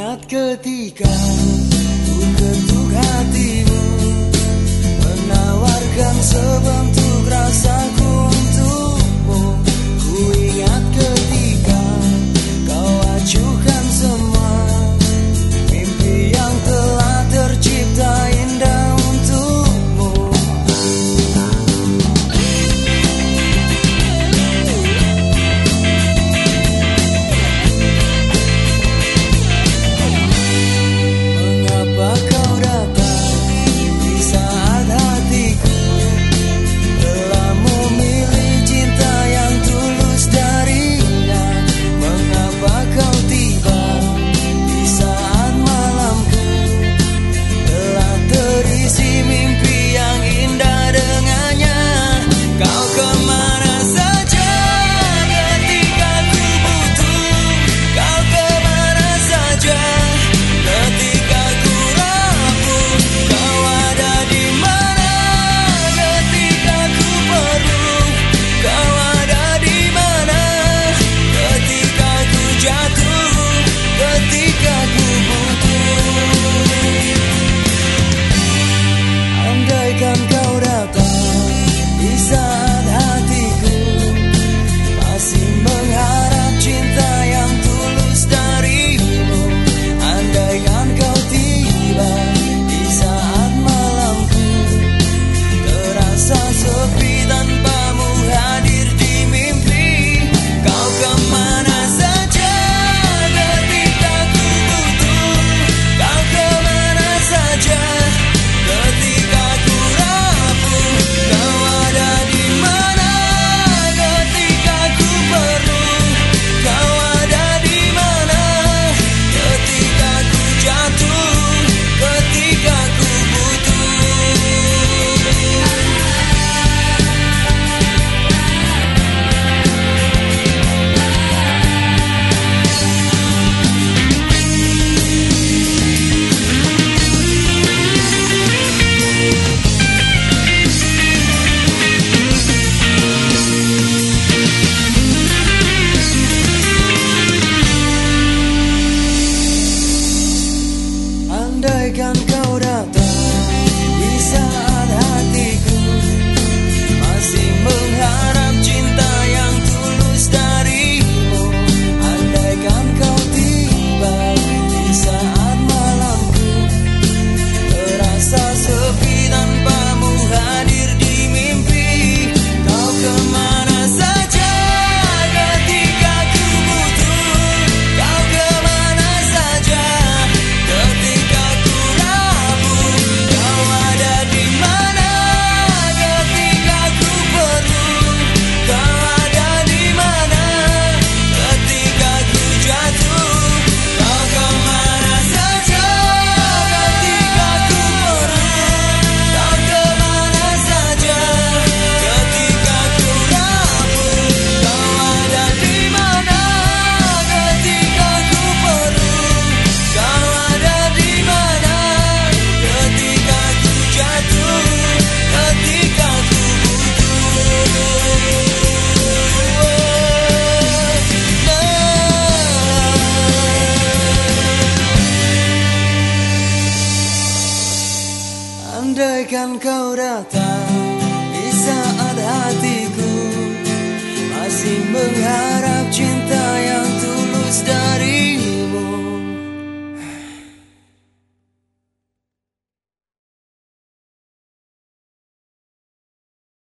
Ingat ketika ku ketuk hatimu Menawarkan sebentar Biarkan kau datang